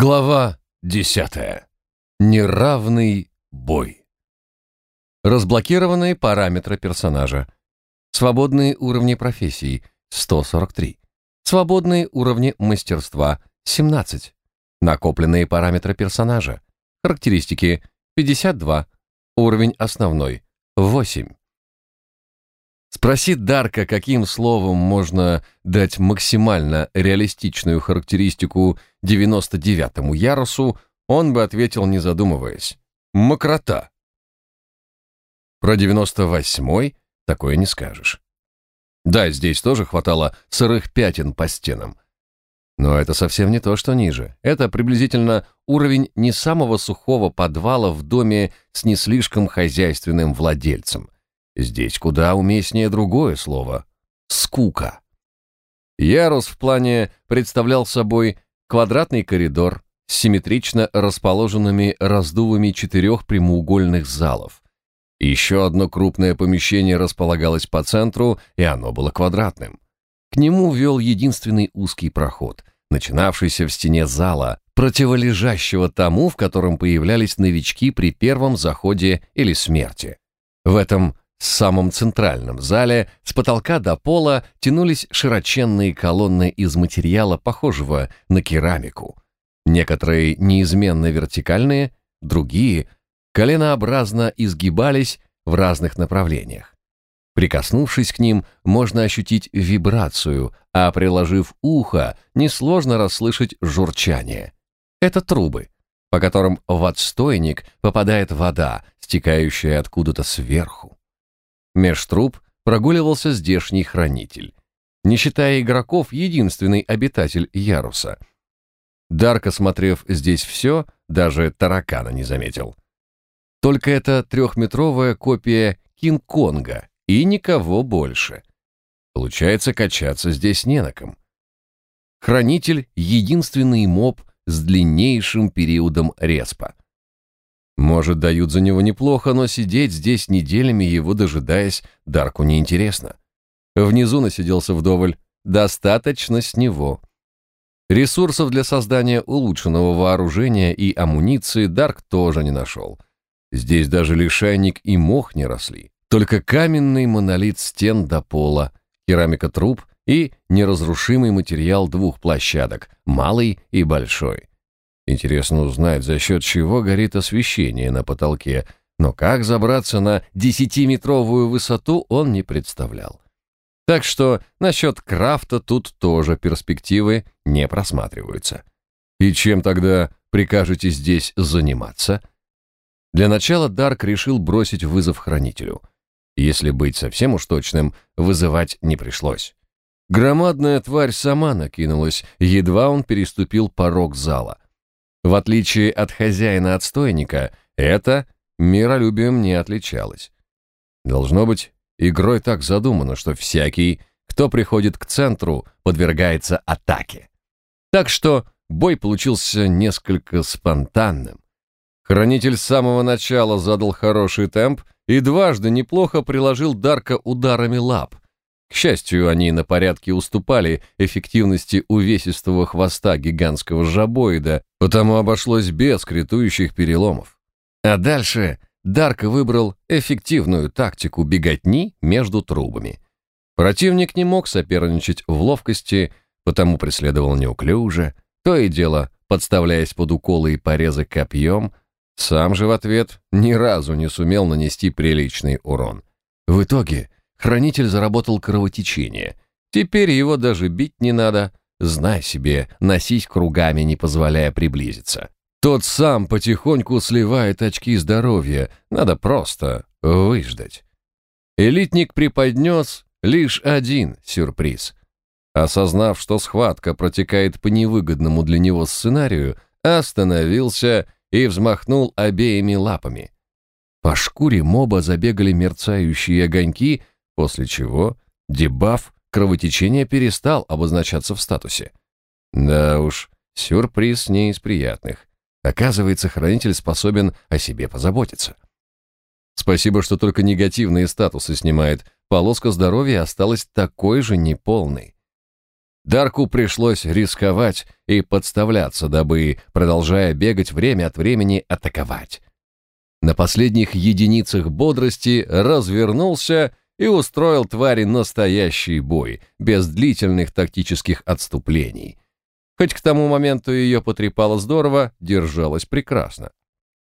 Глава десятая. Неравный бой. Разблокированные параметры персонажа. Свободные уровни профессий – 143. Свободные уровни мастерства – 17. Накопленные параметры персонажа. Характеристики – 52. Уровень основной – 8. Спросит Дарка, каким словом можно дать максимально реалистичную характеристику 99-му ярусу, он бы ответил, не задумываясь. Мокрота. Про 98-й такое не скажешь. Да, здесь тоже хватало сырых пятен по стенам. Но это совсем не то, что ниже. Это приблизительно уровень не самого сухого подвала в доме с не слишком хозяйственным владельцем – Здесь куда уместнее другое слово — скука. Ярус в плане представлял собой квадратный коридор с симметрично расположенными раздувами четырех прямоугольных залов. Еще одно крупное помещение располагалось по центру, и оно было квадратным. К нему вел единственный узкий проход, начинавшийся в стене зала, противолежащего тому, в котором появлялись новички при первом заходе или смерти. В этом в самом центральном зале с потолка до пола тянулись широченные колонны из материала, похожего на керамику. Некоторые неизменно вертикальные, другие коленообразно изгибались в разных направлениях. Прикоснувшись к ним, можно ощутить вибрацию, а приложив ухо, несложно расслышать журчание. Это трубы, по которым в отстойник попадает вода, стекающая откуда-то сверху. Меж труб прогуливался здешний хранитель. Не считая игроков, единственный обитатель Яруса. Дарк, осмотрев здесь все, даже таракана не заметил. Только это трехметровая копия Кинг-Конга и никого больше. Получается, качаться здесь не на ком. Хранитель — единственный моб с длиннейшим периодом респа. Может, дают за него неплохо, но сидеть здесь неделями, его дожидаясь, Дарку неинтересно. Внизу насиделся вдоволь. Достаточно с него. Ресурсов для создания улучшенного вооружения и амуниции Дарк тоже не нашел. Здесь даже лишайник и мох не росли. Только каменный монолит стен до пола, керамика труб и неразрушимый материал двух площадок, малый и большой. Интересно узнать, за счет чего горит освещение на потолке, но как забраться на десятиметровую высоту он не представлял. Так что насчет крафта тут тоже перспективы не просматриваются. И чем тогда прикажете здесь заниматься? Для начала Дарк решил бросить вызов хранителю. Если быть совсем уж точным, вызывать не пришлось. Громадная тварь сама накинулась, едва он переступил порог зала. В отличие от хозяина-отстойника, это миролюбием не отличалось. Должно быть, игрой так задумано, что всякий, кто приходит к центру, подвергается атаке. Так что бой получился несколько спонтанным. Хранитель с самого начала задал хороший темп и дважды неплохо приложил Дарка ударами лап — к счастью, они на порядке уступали эффективности увесистого хвоста гигантского жабоида, потому обошлось без критующих переломов. А дальше Дарк выбрал эффективную тактику беготни между трубами. Противник не мог соперничать в ловкости, потому преследовал неуклюже, то и дело, подставляясь под уколы и порезы копьем, сам же в ответ ни разу не сумел нанести приличный урон. В итоге Хранитель заработал кровотечение. Теперь его даже бить не надо. Знай себе, носись кругами, не позволяя приблизиться. Тот сам потихоньку сливает очки здоровья. Надо просто выждать. Элитник преподнес лишь один сюрприз. Осознав, что схватка протекает по невыгодному для него сценарию, остановился и взмахнул обеими лапами. По шкуре моба забегали мерцающие огоньки, после чего дебаф кровотечения перестал обозначаться в статусе. Да уж, сюрприз не из приятных. Оказывается, хранитель способен о себе позаботиться. Спасибо, что только негативные статусы снимает. Полоска здоровья осталась такой же неполной. Дарку пришлось рисковать и подставляться, дабы, продолжая бегать время от времени, атаковать. На последних единицах бодрости развернулся и устроил твари настоящий бой, без длительных тактических отступлений. Хоть к тому моменту ее потрепало здорово, держалась прекрасно.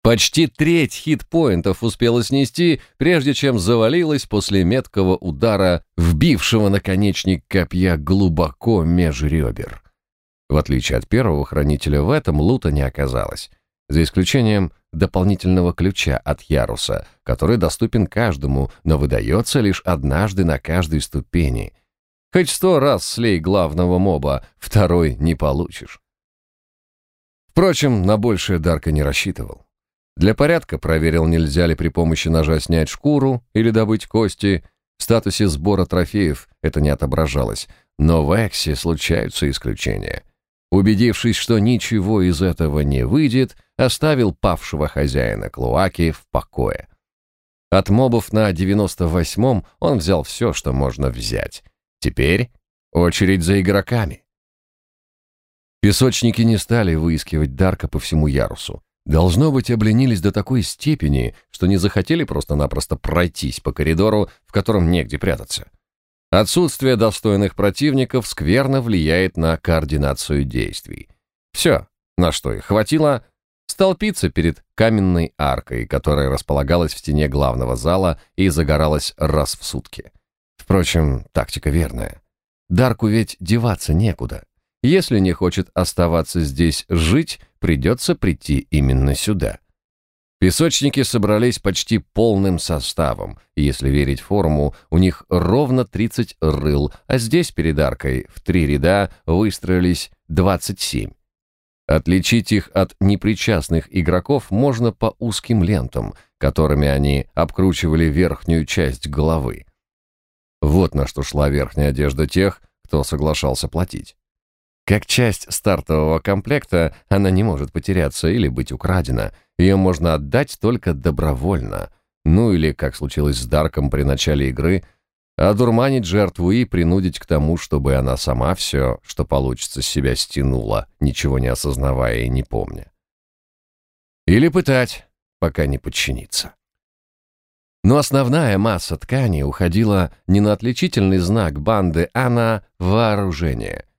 Почти треть хит-поинтов успела снести, прежде чем завалилась после меткого удара, вбившего наконечник копья глубоко меж ребер. В отличие от первого хранителя, в этом лута не оказалось, за исключением дополнительного ключа от яруса, который доступен каждому, но выдается лишь однажды на каждой ступени. Хоть сто раз слей главного моба, второй не получишь. Впрочем, на большее Дарка не рассчитывал. Для порядка проверил, нельзя ли при помощи ножа снять шкуру или добыть кости. В статусе сбора трофеев это не отображалось, но в Эксе случаются исключения. Убедившись, что ничего из этого не выйдет, оставил павшего хозяина Клуаки в покое. От мобов на 98-м он взял все, что можно взять. Теперь очередь за игроками. Песочники не стали выискивать Дарка по всему ярусу. Должно быть, обленились до такой степени, что не захотели просто-напросто пройтись по коридору, в котором негде прятаться. Отсутствие достойных противников скверно влияет на координацию действий. Все, на что их хватило, столпиться перед каменной аркой, которая располагалась в стене главного зала и загоралась раз в сутки. Впрочем, тактика верная. Дарку ведь деваться некуда. Если не хочет оставаться здесь жить, придется прийти именно сюда. Песочники собрались почти полным составом, и если верить форму, у них ровно 30 рыл, а здесь перед аркой в три ряда выстроились 27. Отличить их от непричастных игроков можно по узким лентам, которыми они обкручивали верхнюю часть головы. Вот на что шла верхняя одежда тех, кто соглашался платить. Как часть стартового комплекта она не может потеряться или быть украдена. Ее можно отдать только добровольно. Ну или, как случилось с Дарком при начале игры, одурманить жертву и принудить к тому, чтобы она сама все, что получится, себя стянула, ничего не осознавая и не помня. Или пытать, пока не подчинится. Но основная масса ткани уходила не на отличительный знак банды, а на вооружение —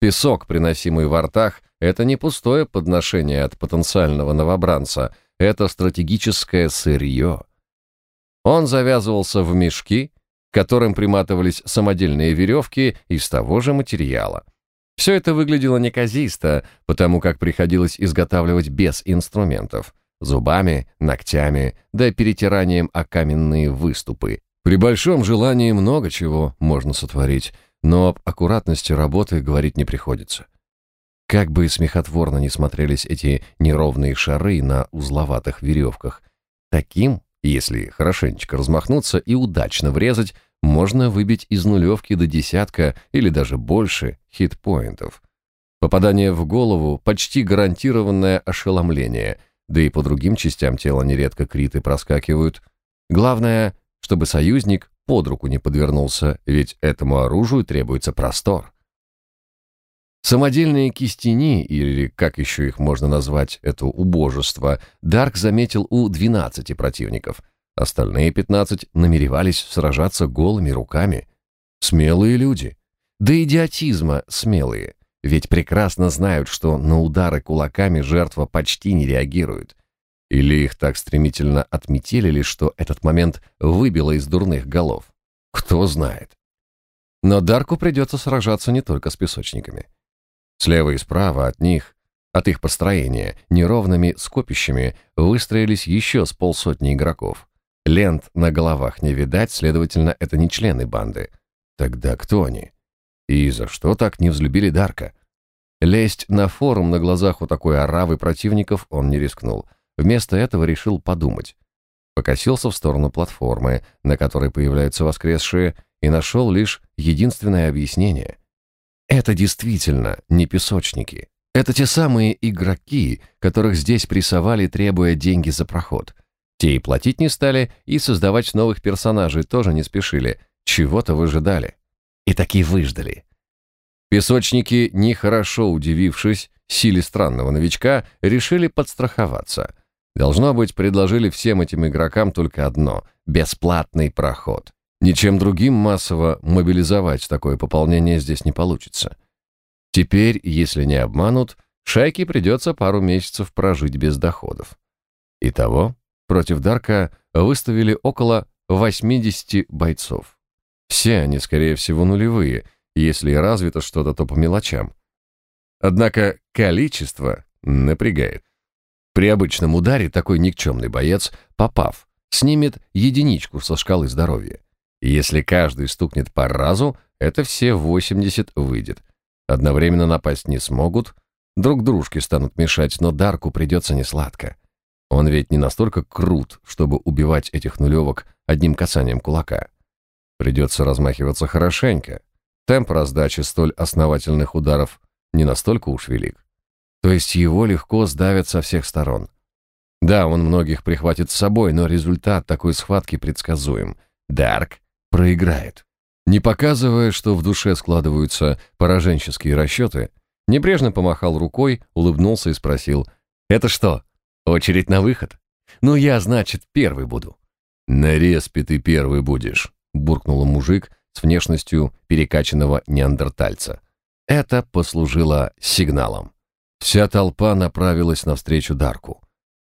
Песок, приносимый во ртах, это не пустое подношение от потенциального новобранца, это стратегическое сырье. Он завязывался в мешки, к которым приматывались самодельные веревки из того же материала. Все это выглядело неказисто, потому как приходилось изготавливать без инструментов, зубами, ногтями, да перетиранием о каменные выступы. При большом желании много чего можно сотворить, но об аккуратности работы говорить не приходится. Как бы смехотворно ни смотрелись эти неровные шары на узловатых веревках, таким, если хорошенечко размахнуться и удачно врезать, можно выбить из нулевки до десятка или даже больше хитпоинтов. Попадание в голову – почти гарантированное ошеломление, да и по другим частям тела нередко криты проскакивают. Главное, чтобы союзник под руку не подвернулся, ведь этому оружию требуется простор. Самодельные кистени, или как еще их можно назвать, это убожество, Дарк заметил у 12 противников. Остальные 15 намеревались сражаться голыми руками. Смелые люди. Да идиотизма смелые. Ведь прекрасно знают, что на удары кулаками жертва почти не реагирует. Или их так стремительно отметили, что этот момент выбило из дурных голов. Кто знает. Но Дарку придется сражаться не только с песочниками. Слева и справа от них, от их построения, неровными скопищами выстроились еще с полсотни игроков. Лент на головах не видать, следовательно, это не члены банды. Тогда кто они? И за что так не взлюбили Дарка? Лезть на форум на глазах у такой оравы противников он не рискнул — Вместо этого решил подумать. Покосился в сторону платформы, на которой появляются воскресшие, и нашел лишь единственное объяснение. Это действительно не песочники. Это те самые игроки, которых здесь прессовали, требуя деньги за проход. Те и платить не стали, и создавать новых персонажей тоже не спешили, чего-то выжидали. И таки выждали. Песочники, нехорошо удивившись силе странного новичка, решили подстраховаться. Должно быть, предложили всем этим игрокам только одно — бесплатный проход. Ничем другим массово мобилизовать такое пополнение здесь не получится. Теперь, если не обманут, шайке придется пару месяцев прожить без доходов. Итого, против Дарка выставили около 80 бойцов. Все они, скорее всего, нулевые, если и развито что-то, то по мелочам. Однако количество напрягает. При обычном ударе такой никчемный боец, попав, снимет единичку со шкалы здоровья. Если каждый стукнет по разу, это все 80 выйдет. Одновременно напасть не смогут, друг дружке станут мешать, но Дарку придется несладко. Он ведь не настолько крут, чтобы убивать этих нулевок одним касанием кулака. Придется размахиваться хорошенько. Темп раздачи столь основательных ударов не настолько уж велик. То есть его легко сдавят со всех сторон. Да, он многих прихватит с собой, но результат такой схватки предсказуем. Дарк проиграет. Не показывая, что в душе складываются пораженческие расчеты, небрежно помахал рукой, улыбнулся и спросил, «Это что, очередь на выход? Ну я, значит, первый буду». «На респе ты первый будешь», — буркнул мужик с внешностью перекачанного неандертальца. Это послужило сигналом. Вся толпа направилась навстречу Дарку.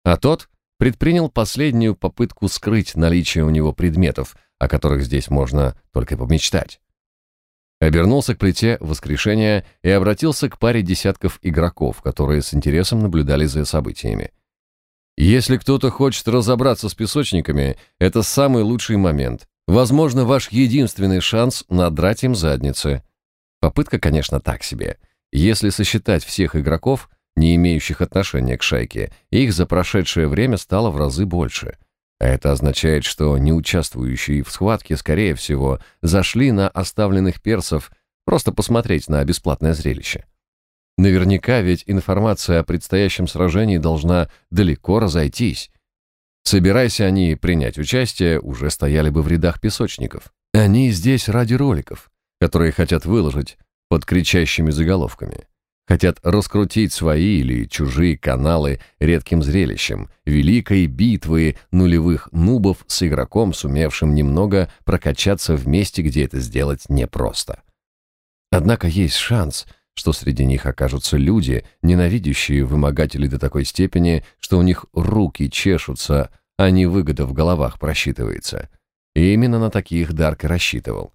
А тот предпринял последнюю попытку скрыть наличие у него предметов, о которых здесь можно только помечтать. Обернулся к плите воскрешения и обратился к паре десятков игроков, которые с интересом наблюдали за событиями. Если кто-то хочет разобраться с песочниками, это самый лучший момент. Возможно, ваш единственный шанс надрать им задницы. Попытка, конечно, так себе. Если сосчитать всех игроков, не имеющих отношения к шайке, их за прошедшее время стало в разы больше – это означает, что не участвующие в схватке, скорее всего, зашли на оставленных персов просто посмотреть на бесплатное зрелище. Наверняка ведь информация о предстоящем сражении должна далеко разойтись. Собирайся они принять участие, уже стояли бы в рядах песочников. Они здесь ради роликов, которые хотят выложить под кричащими заголовками хотят раскрутить свои или чужие каналы редким зрелищем, великой битвы нулевых нубов с игроком, сумевшим немного прокачаться в месте, где это сделать непросто. Однако есть шанс, что среди них окажутся люди, ненавидящие вымогателей до такой степени, что у них руки чешутся, а не выгода в головах просчитывается. И именно на таких Дарк рассчитывал.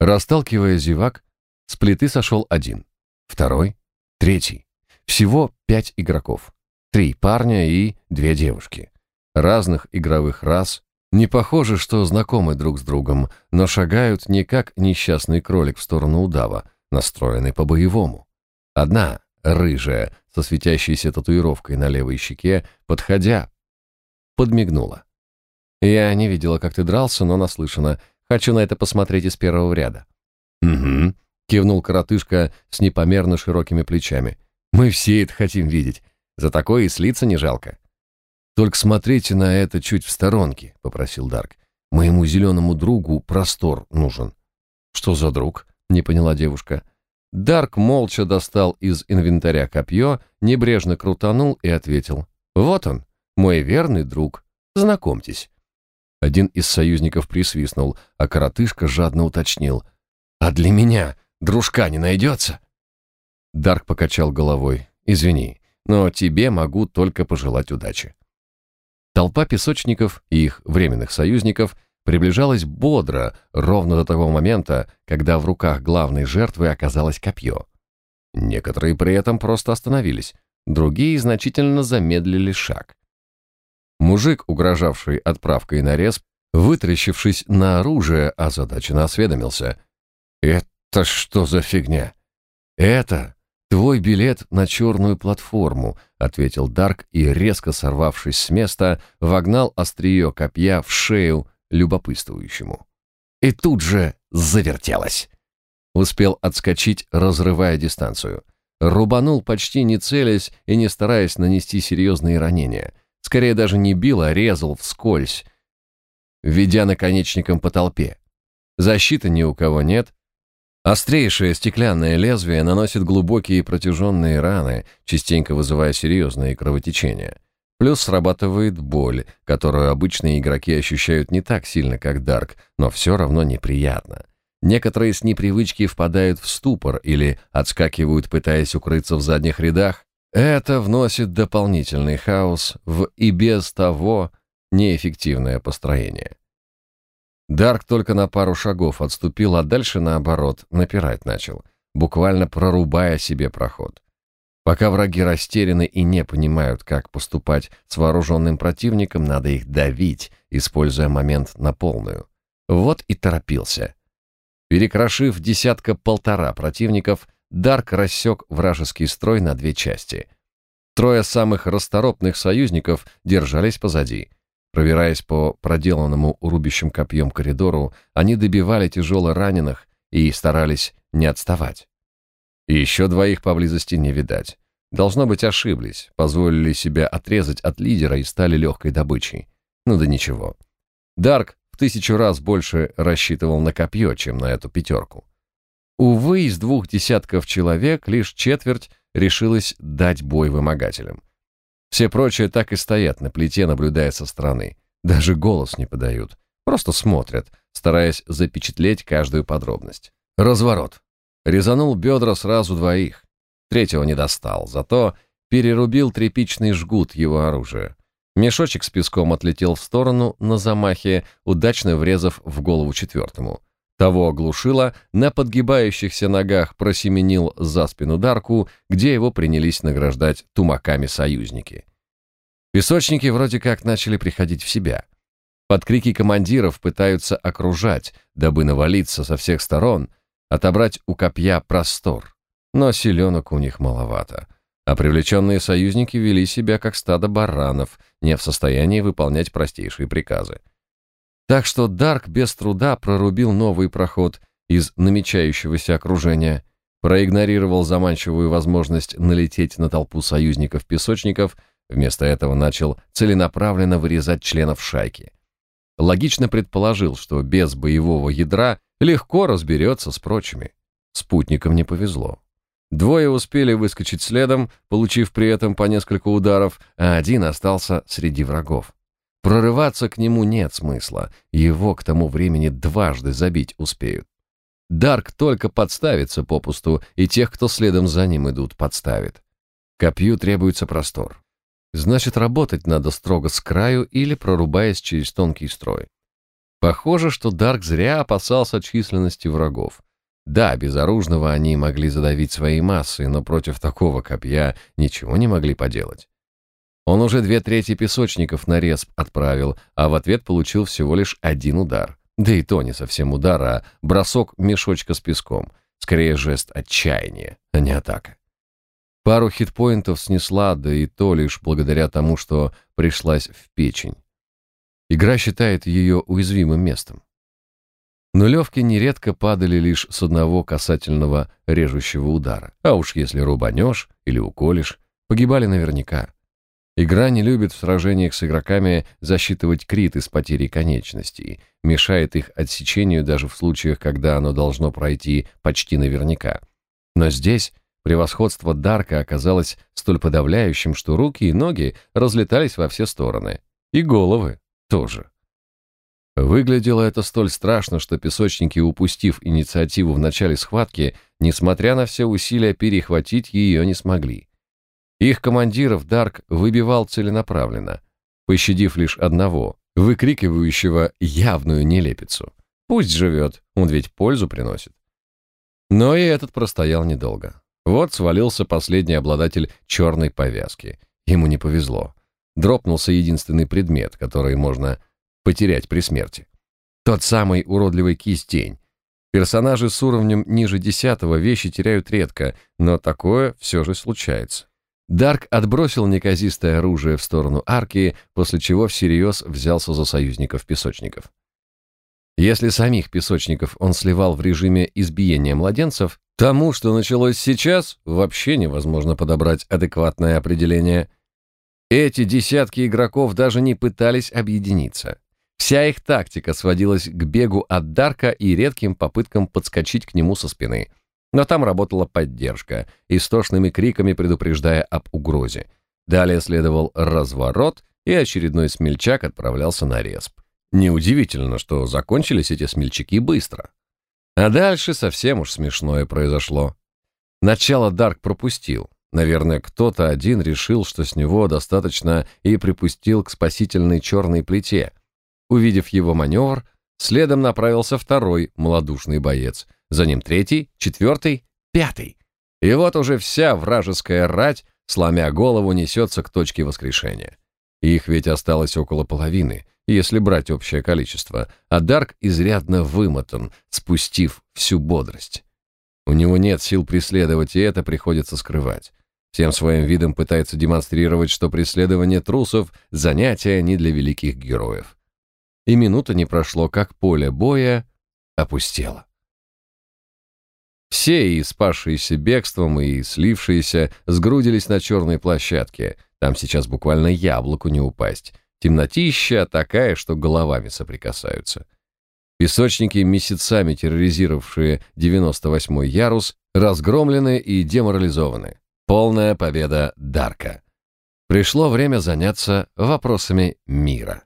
Расталкивая зевак, с плиты сошел один — второй, третий. Всего пять игроков. Три парня и две девушки. Разных игровых рас. Не похоже, что знакомы друг с другом, но шагают не как несчастный кролик в сторону удава, настроенный по-боевому. Одна, рыжая, со светящейся татуировкой на левой щеке, подходя, подмигнула. «Я не видела, как ты дрался, но наслышана. Хочу на это посмотреть из первого ряда». «Угу», кивнул коротышка с непомерно широкими плечами. Мы все это хотим видеть. За такое и слиться не жалко. Только смотрите на это чуть в сторонке, попросил Дарк. Моему зеленому другу простор нужен. Что за друг? не поняла девушка. Дарк молча достал из инвентаря копье, небрежно крутанул и ответил: "Вот он, мой верный друг. Знакомьтесь". Один из союзников присвистнул, а коротышка жадно уточнил: "А для меня Дружка не найдется?» Дарк покачал головой. «Извини, но тебе могу только пожелать удачи». Толпа песочников и их временных союзников приближалась бодро, ровно до того момента, когда в руках главной жертвы оказалось копье. Некоторые при этом просто остановились, другие значительно замедлили шаг. Мужик, угрожавший отправкой на рез, вытрящившись на оружие, озадаченно осведомился. «Это это что за фигня? Это твой билет на черную платформу, ответил Дарк и, резко сорвавшись с места, вогнал острие копья в шею любопытствующему. И тут же завертелось. Успел отскочить, разрывая дистанцию. Рубанул почти не целясь и не стараясь нанести серьезные ранения. Скорее даже не бил, а резал вскользь, ведя наконечником по толпе. Защиты ни у кого нет, Острейшее стеклянное лезвие наносит глубокие протяженные раны, частенько вызывая серьезные кровотечения. Плюс срабатывает боль, которую обычные игроки ощущают не так сильно, как Дарк, но все равно неприятно. Некоторые с непривычки впадают в ступор или отскакивают, пытаясь укрыться в задних рядах. Это вносит дополнительный хаос в и без того неэффективное построение. Дарк только на пару шагов отступил, а дальше, наоборот, напирать начал, буквально прорубая себе проход. Пока враги растеряны и не понимают, как поступать с вооруженным противником, надо их давить, используя момент на полную. Вот и торопился. Перекрошив десятка-полтора противников, Дарк рассек вражеский строй на две части. Трое самых расторопных союзников держались позади — Пробираясь по проделанному рубящим копьем коридору, они добивали тяжело раненых и старались не отставать. И еще двоих поблизости не видать. Должно быть, ошиблись, позволили себя отрезать от лидера и стали легкой добычей. Ну да ничего. Дарк в тысячу раз больше рассчитывал на копье, чем на эту пятерку. Увы, из двух десятков человек лишь четверть решилась дать бой вымогателям. Все прочие так и стоят на плите, наблюдая со стороны. Даже голос не подают. Просто смотрят, стараясь запечатлеть каждую подробность. Разворот. Резанул бедра сразу двоих. Третьего не достал, зато перерубил тряпичный жгут его оружия. Мешочек с песком отлетел в сторону на замахе, удачно врезав в голову четвертому. Того оглушило, на подгибающихся ногах просеменил за спину Дарку, где его принялись награждать тумаками союзники. Песочники вроде как начали приходить в себя. Под крики командиров пытаются окружать, дабы навалиться со всех сторон, отобрать у копья простор. Но селенок у них маловато. А привлеченные союзники вели себя как стадо баранов, не в состоянии выполнять простейшие приказы. Так что Дарк без труда прорубил новый проход из намечающегося окружения, проигнорировал заманчивую возможность налететь на толпу союзников-песочников, вместо этого начал целенаправленно вырезать членов шайки. Логично предположил, что без боевого ядра легко разберется с прочими. Спутникам не повезло. Двое успели выскочить следом, получив при этом по несколько ударов, а один остался среди врагов. Прорываться к нему нет смысла, его к тому времени дважды забить успеют. Дарк только подставится попусту, и тех, кто следом за ним идут, подставит. Копью требуется простор. Значит, работать надо строго с краю или прорубаясь через тонкий строй. Похоже, что Дарк зря опасался численности врагов. Да, безоружного они могли задавить своей массой, но против такого копья ничего не могли поделать. Он уже две трети песочников на респ отправил, а в ответ получил всего лишь один удар. Да и то не совсем удар, а бросок мешочка с песком. Скорее жест отчаяния, а не атака. Пару хитпоинтов снесла, да и то лишь благодаря тому, что пришлась в печень. Игра считает ее уязвимым местом. Нулевки нередко падали лишь с одного касательного режущего удара. А уж если рубанешь или уколешь, погибали наверняка. Игра не любит в сражениях с игроками засчитывать криты с потерей конечностей, мешает их отсечению даже в случаях, когда оно должно пройти почти наверняка. Но здесь превосходство Дарка оказалось столь подавляющим, что руки и ноги разлетались во все стороны. И головы тоже. Выглядело это столь страшно, что песочники, упустив инициативу в начале схватки, несмотря на все усилия перехватить ее не смогли. Их командиров Дарк выбивал целенаправленно, пощадив лишь одного, выкрикивающего явную нелепицу. Пусть живет, он ведь пользу приносит. Но и этот простоял недолго. Вот свалился последний обладатель черной повязки. Ему не повезло. Дропнулся единственный предмет, который можно потерять при смерти. Тот самый уродливый кистень. Персонажи с уровнем ниже десятого вещи теряют редко, но такое все же случается. Дарк отбросил неказистое оружие в сторону арки, после чего всерьез взялся за союзников-песочников. Если самих песочников он сливал в режиме избиения младенцев, тому, что началось сейчас, вообще невозможно подобрать адекватное определение. Эти десятки игроков даже не пытались объединиться. Вся их тактика сводилась к бегу от Дарка и редким попыткам подскочить к нему со спины. Но там работала поддержка, истошными криками предупреждая об угрозе. Далее следовал разворот, и очередной смельчак отправлялся на респ. Неудивительно, что закончились эти смельчаки быстро. А дальше совсем уж смешное произошло. Начало Дарк пропустил. Наверное, кто-то один решил, что с него достаточно, и припустил к спасительной черной плите. Увидев его маневр, следом направился второй малодушный боец. За ним третий, четвертый, пятый. И вот уже вся вражеская рать, сломя голову, несется к точке воскрешения. Их ведь осталось около половины, если брать общее количество, а Дарк изрядно вымотан, спустив всю бодрость. У него нет сил преследовать, и это приходится скрывать. Всем своим видом пытается демонстрировать, что преследование трусов — занятие не для великих героев. И минута не прошло, как поле боя опустело. Все, и спасшиеся бегством, и слившиеся, сгрудились на черной площадке. Там сейчас буквально яблоку не упасть. Темнотища такая, что головами соприкасаются. Песочники, месяцами терроризировавшие 98-й ярус, разгромлены и деморализованы. Полная победа Дарка. Пришло время заняться вопросами мира.